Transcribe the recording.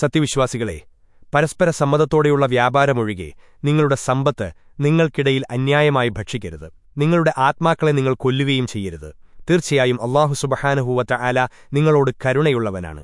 സത്യവിശ്വാസികളെ പരസ്പര സമ്മതത്തോടെയുള്ള വ്യാപാരമൊഴികെ നിങ്ങളുടെ സമ്പത്ത് നിങ്ങൾക്കിടയിൽ അന്യായമായി ഭക്ഷിക്കരുത്. നിങ്ങളുടെ ആത്മാക്കളെ നിങ്ങൾ കൊല്ലുകയും ചെയ്യരുത്. തീർച്ചയായും അള്ളാഹു സുബഹാനുഹൂവറ്റ ആല നിങ്ങളോട് കരുണയുള്ളവനാണ്.